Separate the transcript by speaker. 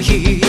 Speaker 1: 日。